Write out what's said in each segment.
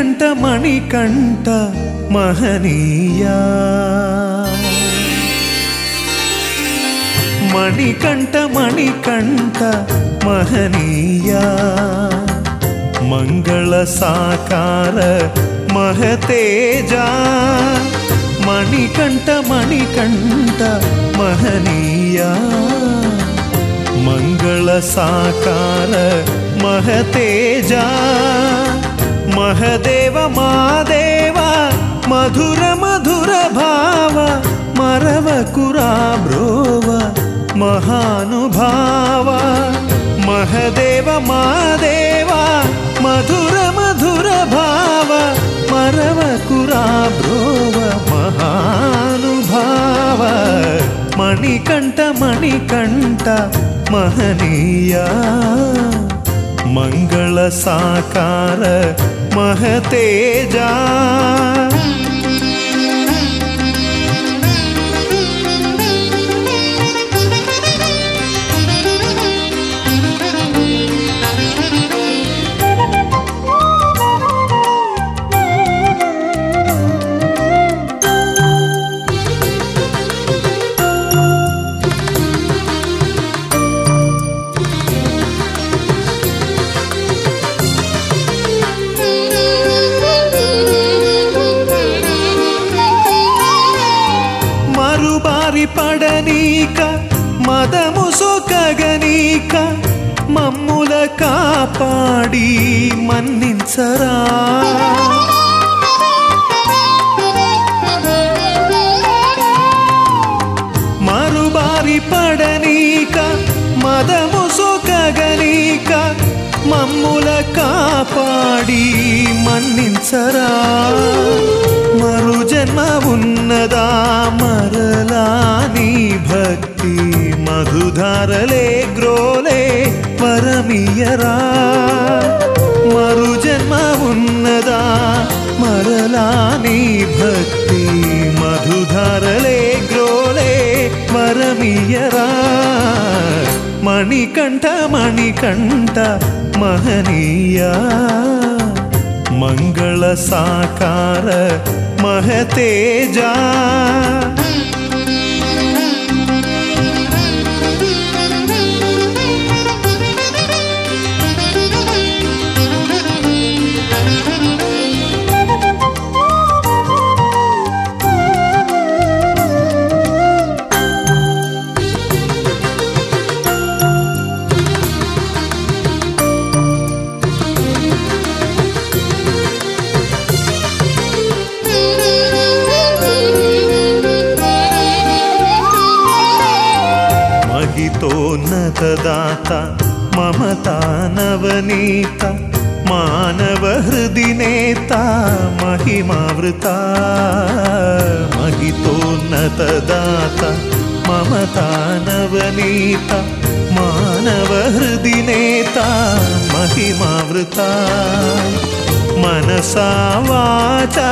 మణికంఠ మణికంఠ మహనీయా మణికంఠ మణికంఠ మహనీయా మంగళ సాకార మహతేజా మణికంఠ మణికంఠ మహనీయా మంగళ సాకార మహతేజా మహదేవ మాదేవ మధుర మధుర భావ మరవకురా బ్రోవ మహానుభావ. మహదేవ మాదేవ మధుర మధుర భావ మరవకురా బ్రోవ మహానుభావ. మణికంఠ మణికంఠ మహనీయ. మంగళ సాకార महते जा పాదము సొకగనీక మమ్ముల కాపాడి మన్నించరా. మరుబారి పడనీక మదము సొకగనీక మమ్ముల కాపాడి మన్నించరా. మరు జన్మ ఉన్నది ಮಧುಧಾರಲೆ, ಗ್ರೋಲೆ, ಪರಮಿಯರ. ಮರುಜನ್ಮ ಉನ್ನದ ಮರಲಾನಿ ಭಕ್ತಿ. ಮಧುಧಾರಲೆ, ಗ್ರೋಲೆ, ಪರಮಿಯರ. ಮಣಿಕಂಠ ಮಣಿಕಂಠ, ಮಹನೀಯ. ಮಂಗಳ ಸಾಕಾರ, ಮಹತೇಜ. सुखदाता मम तानवनीता मानव हृदिनेता महिमावृता महितोन्नतदाता न ददाता मम तानवनीता महिमावृता मनसा वाचा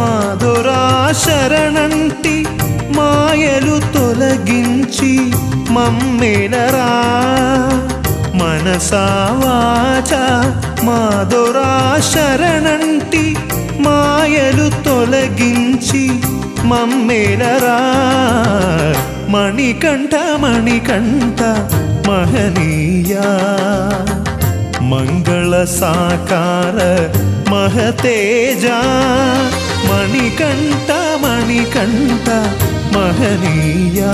माधुरा शरणन्ति మాయలు తొలగించి మమ్మెడరా మనసావాచ మాధురా శరణంటి మాయలు తొలగించి మమ్మెడరా మణికంఠ మణికంఠ మహనీయా. మంగళ సాకార మహతేజ. మణికంఠ మణికంఠ महनीया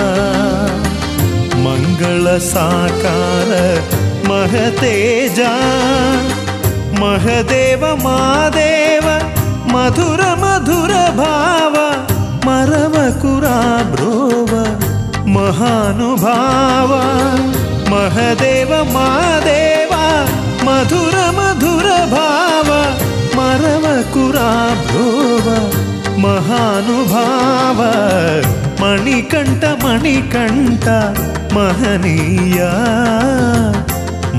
मङ्गलसाकार महतेजा महदेव मादेव मधुर मधुर भाव मरवकुरा भ्रोव महान महदेव मादेव मधुर मधुर भाव मरमकुरा भ्रोव महान ಮಣಿಕಂಠ ಮಹನೀಯ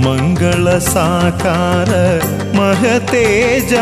ಮಂಗಳ ಸಾಕಾರ ಮಹತೇಜ